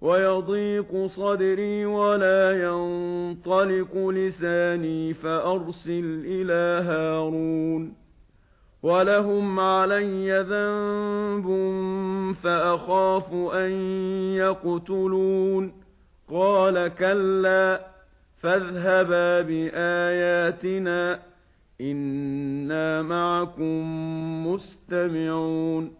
وَيَضِيقُ صَدْرِي وَلَا يَنطَلِقُ لِسَانِي فَأَرْسِلْ إِلَى هَارُونَ وَلَهُمْ عَلَيَّ ذَنبٌ فَأَخَافُ أَن يَقْتُلُونِ قَالَ كَلَّا فَاذْهَبَا بِآيَاتِنَا إِنَّا مَعَكُمْ مُسْتَمِعُونَ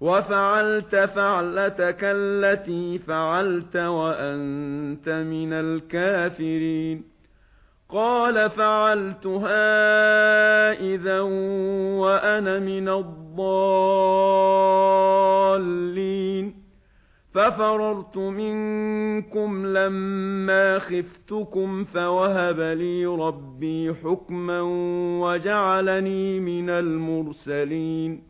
وَفَعَلْتَ فَعْلَتَكَ الَّتِي فَعَلْتَ وَأَنْتَ مِنَ الْكَافِرِينَ. قَالَ فَعَلْتُهَا إِذًا وَأَنَا مِنَ الضَّالِّينَ. فَفَرَرْتُ مِنكُمْ لَمَّا خِفْتُكُمْ فَوَهَبَ لِي رَبِّي حُكْمًا وَجَعَلَنِي مِنَ الْمُرْسَلِينَ.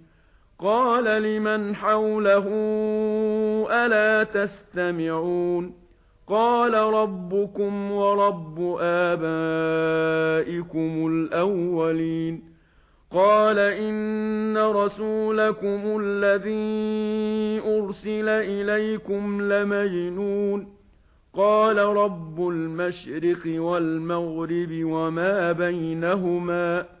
قَالَ لِمَنْ حَوْلَهُ أَلَا تَسْتَمِعُونَ قَالَ رَبُّكُمْ وَرَبُّ آبَائِكُمُ الْأَوَّلِينَ قَالَ إِنَّ رَسُولَكُمُ الَّذِي أُرْسِلَ إِلَيْكُمْ لَمَجْنُونٌ قَالَ رَبُّ الْمَشْرِقِ وَالْمَغْرِبِ وَمَا بَيْنَهُمَا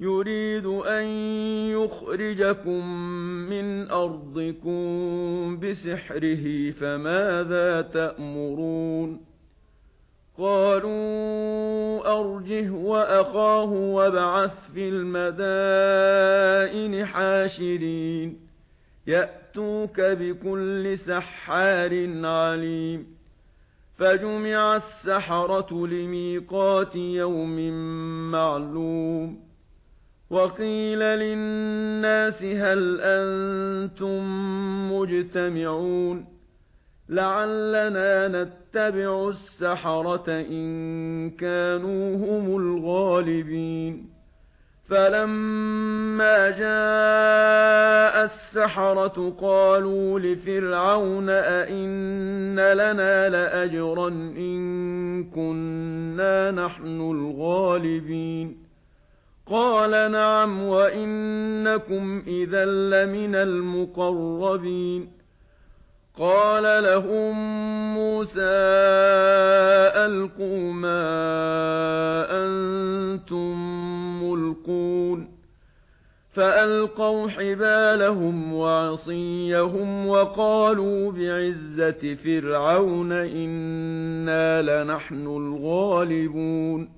يُرِيدُ أَن يُخْرِجَكُم مِّنْ أَرْضِكُمْ بِسِحْرِهِ فَمَاذَا تَأْمُرُونَ؟ قَالُوا أَرْجِهْ وَأَخَاهُ وَابْعَثْ فِي الْمَدَائِنِ حَاشِرِينَ يَأْتُوكَ بِكُلِّ سَحَّارٍ عَلِيمٍ. فَجُمِعَ السَّحَرَةُ لِمِيقَاتِ يَوْمٍ مَّعْلُومٍ. وَقِيلَ لِلنَّاسِ هَلْ أَنْتُمْ مُجْتَمِعُونَ لَعَلَّنَا نَتَّبِعُ السَّحَرَةَ إِنْ كَانُوا هُمُ الْغَالِبِينَ فَلَمَّا جَاءَ السَّحَرَةُ قَالُوا لِفِرْعَوْنَ أَئِنَّ لَنَا لَأَجْرًا إِن كُنَّا نَحْنُ الْغَالِبِينَ قَالَ نَعَمْ وَإِنَّكُمْ إِذًا لَّمِنَ الْمُقَرَّبِينَ. قَالَ لَهُم مُوسَى أَلْقُوا مَا أَنتُم مُّلْقُونَ. فَأَلْقَوْا حِبَالَهُمْ وَعِصِيَّهُمْ وَقَالُوا بِعِزَّةِ فِرْعَوْنَ إِنَّا لَنَحْنُ الْغَالِبُونَ.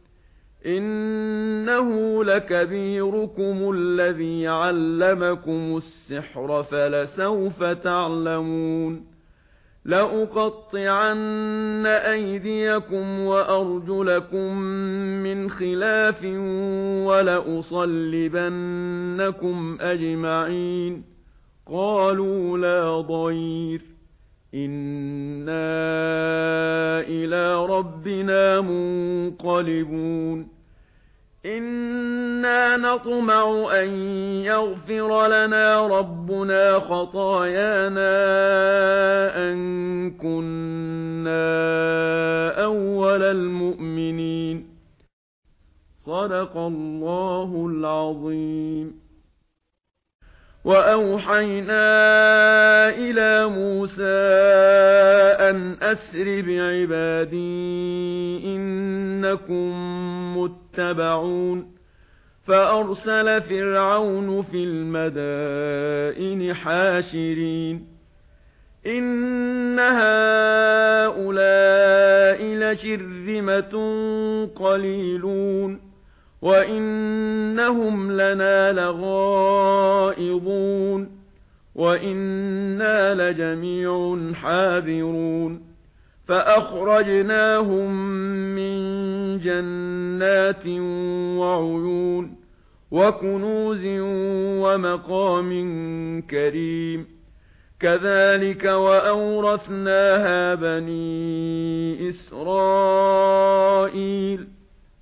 انه لكبيركم الذي علمكم السحر فلسوف تعلمون لا ايديكم وارجلكم من خلاف ولا اصلبنكم اجمعين قالوا لا ضير إِنَّا إِلَى رَبِّنَا مُنقَلِبُونَ إِنَّا نَطْمَعُ أَن يَغْفِرَ لَنَا رَبُّنَا خَطَايَانَا أَن كُنَّا أَوَّلَ الْمُؤْمِنِينَ صَدَقَ اللَّهُ الْعَظِيمُ وَأَوْحَيْنَا إِلَى مُوسَى أَنْ أَسْرِ بِعِبَادِي إِنَّكُمْ مُتَّبَعُونَ فَأَرْسَلَ فِرْعَوْنُ فِي الْمَدَائِنِ حَاشِرِينَ إِنَّ هَؤُلَاءِ لَشِرْذِمَةٌ قَلِيلُونَ وَإِنَّهُمْ لَنَا لَغَائِظُونَ وَإِنَّا لَجَمِيعٌ حَاذِرُونَ فَأَخْرَجْنَاهُمْ مِنْ جَنَّاتٍ وَعُيُونٍ وَكُنُوزٍ وَمَقَامٍ كَرِيمٍ كَذَلِكَ وَأَوْرَثْنَاهَا بَنِي إِسْرَائِيلَ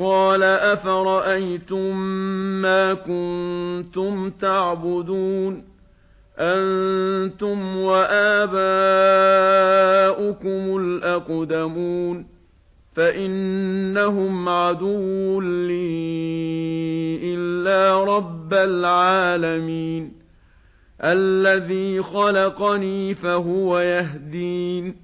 قَالَ أَفَرَأَيْتُم مَّا كُنتُمْ تَعْبُدُونَ أَنتُمْ وَآبَاؤُكُمُ الْأَقْدَمُونَ فَإِنَّهُمْ عَدُوٌّ لِّي إِلَّا رَبَّ الْعَالَمِينَ الَّذِي خَلَقَنِي فَهُوَ يَهْدِينِ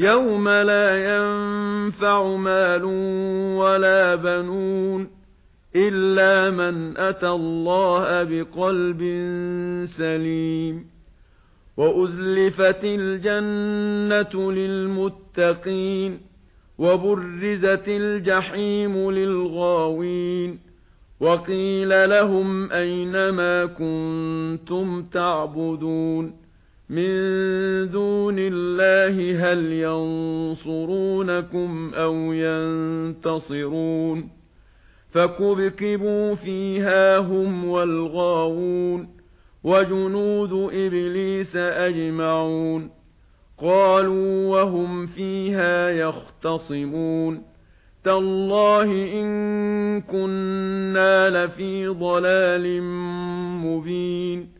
يَوْمَ لَا يَنفَعُ مَالٌ وَلَا بَنُونَ إِلَّا مَنْ أَتَى اللَّهَ بِقَلْبٍ سَلِيمٍ وَأُزْلِفَتِ الْجَنَّةُ لِلْمُتَّقِينَ وَبُرِّزَتِ الْجَحِيمُ لِلْغَاوِينَ وَقِيلَ لَهُمْ أَيْنَ مَا كُنتُمْ تَعْبُدُونَ مِن دُونِ اللَّهِ هَلْ يَنصُرُونَكُمْ أَوْ يَنتَصِرُونَ فَكُبْكِبُوا فِيهَا هُمْ وَالْغَاوُونَ وَجُنُودُ إِبْلِيسَ أَجْمَعُونَ قَالُوا وَهُمْ فِيهَا يَخْتَصِمُونَ تَاللَّهِ إِن كُنَّا لَفِي ضَلَالٍ مُبِينٍ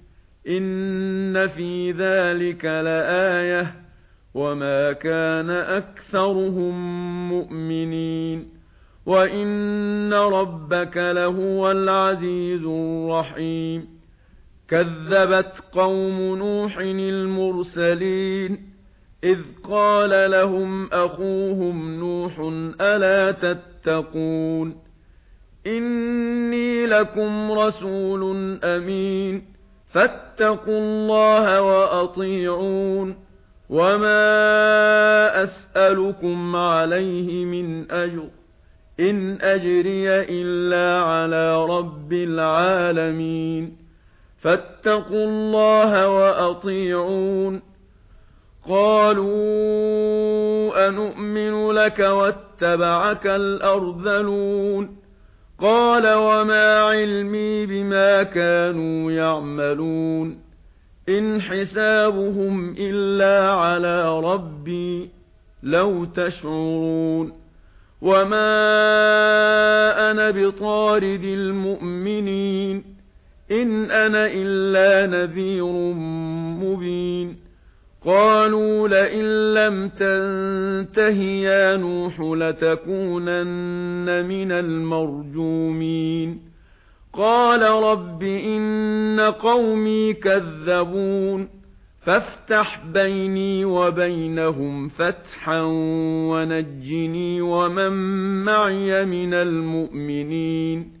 ان في ذلك لآية وما كان اكثرهم مؤمنين وان ربك لهو العزيز الرحيم كذبت قوم نوح المرسلين اذ قال لهم اخوهم نوح الا تتقون اني لكم رسول امين فاتقوا الله وأطيعون وما أسألكم عليه من أجر إن أجري إلا على رب العالمين فاتقوا الله وأطيعون قالوا أنؤمن لك واتبعك الأرذلون قال وما علمي بما كانوا يعملون إن حسابهم إلا على ربي لو تشعرون وما أنا بطارد المؤمنين إن أنا إلا نذير مبين قالوا لئن لم تنتهي يا نوح لتكونن من المرجومين. قال رب إن قومي كذبون. فافتح بيني وبينهم فتحا ونجني ومن معي من المؤمنين.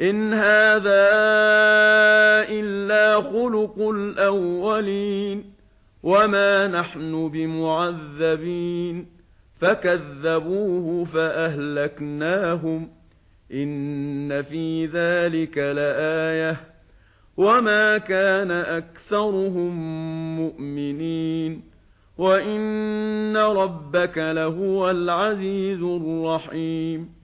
إِنْ هَذَا إِلَّا خُلُقُ الْأَوَّلِينَ وَمَا نَحْنُ بِمُعَذَّبِينَ فَكَذَّبُوهُ فَأَهْلَكْنَاهُمْ إِنَّ فِي ذَلِكَ لَآيَةً وَمَا كَانَ أَكْثَرُهُم مُؤْمِنِينَ وَإِنَّ رَبَّكَ لَهُوَ الْعَزِيزُ الرَّحِيمُ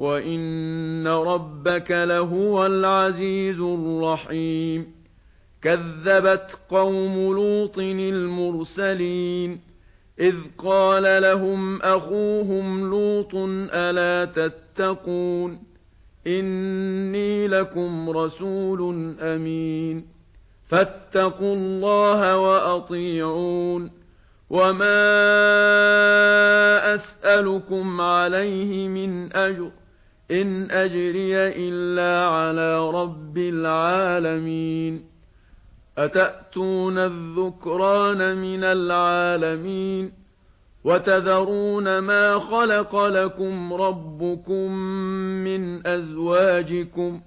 وَإِنَّ رَبَّكَ لَهُوَ الْعَزِيزُ الرَّحِيمُ كَذَّبَتْ قَوْمُ لُوطٍ الْمُرْسَلِينَ إِذْ قَالَ لَهُمْ أَخُوهُمْ لُوطٌ أَلَا تَتَّقُونَ إِنِّي لَكُمْ رَسُولٌ أَمِينٌ فَاتَّقُوا اللَّهَ وَأَطِيعُونِ وَمَا أَسْأَلُكُمْ عَلَيْهِ مِنْ أَجْرٍ إن أجري إلا على رب العالمين. أتأتون الذكران من العالمين؟ وتذرون ما خلق لكم ربكم من أزواجكم؟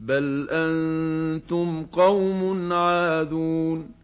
بل أنتم قوم عادون.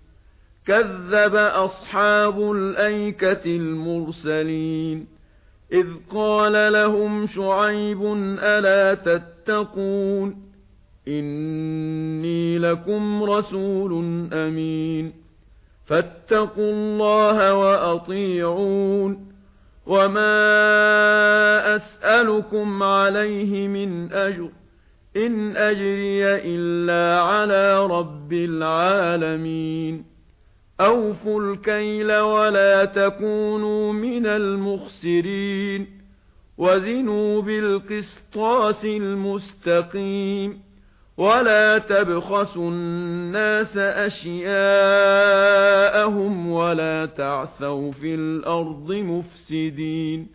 كَذَّبَ أَصْحَابُ الْأَيْكَةِ الْمُرْسَلِينَ إِذْ قَالَ لَهُمْ شُعَيْبٌ أَلَا تَتَّقُونَ إِنِّي لَكُمْ رَسُولٌ أَمِينٌ فَاتَّقُوا اللَّهَ وَأَطِيعُونِ وَمَا أَسْأَلُكُمْ عَلَيْهِ مِنْ أَجْرٍ إِنْ أَجْرِيَ إِلَّا عَلَى رَبِّ الْعَالَمِينَ أَوْفُوا الْكَيْلَ وَلَا تَكُونُوا مِنَ الْمُخْسِرِينَ وَزِنُوا بِالْقِسْطَاسِ الْمُسْتَقِيمِ وَلَا تَبْخَسُوا النَّاسَ أَشْيَاءَهُمْ وَلَا تَعْثَوْا فِي الْأَرْضِ مُفْسِدِينَ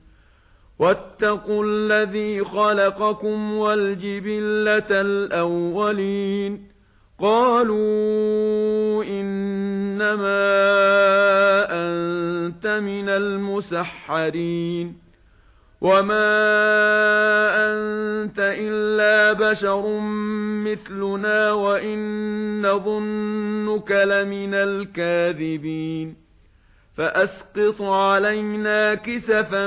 وَاتَّقُوا الَّذِي خَلَقَكُمْ وَالْجِبِلَّةَ الْأَوَّلِينَ قَالُوا إِنَّ انما انت من المسحرين وما انت الا بشر مثلنا وان ظنك لمن الكاذبين فاسقط علينا كسفا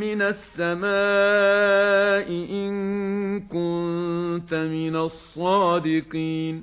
من السماء ان كنت من الصادقين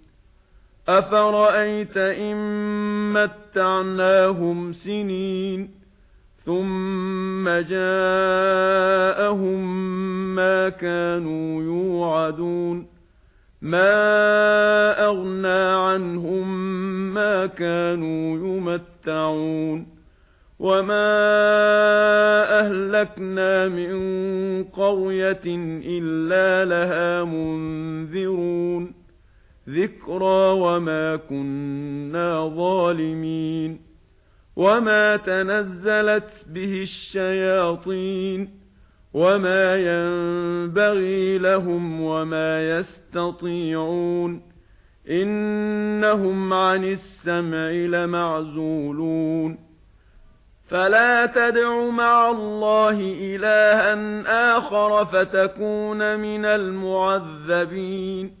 أَفَرَأَيْتَ إِن مَّتَّعْنَاهُمْ سِنِينَ ثُمَّ جَاءَهُم مَّا كَانُوا يُوعَدُونَ مَا أَغْنَى عَنْهُم مَّا كَانُوا يَمْتَعُونَ وَمَا أَهْلَكْنَا مِن قَرْيَةٍ إِلَّا لَهَا مُنذِرُونَ ذِكْرَى وَمَا كُنَّا ظَالِمِينَ وَمَا تَنَزَّلَتْ بِهِ الشَّيَاطِينُ وَمَا يَنبَغِي لَهُمْ وَمَا يَسْتَطِيعُونَ إِنَّهُمْ عَنِ السَّمْعِ لَمَعْزُولُونَ فَلَا تَدْعُ مَعَ اللَّهِ إِلَٰهًا آخَرَ فَتَكُونَ مِنَ الْمُعَذَّبِينَ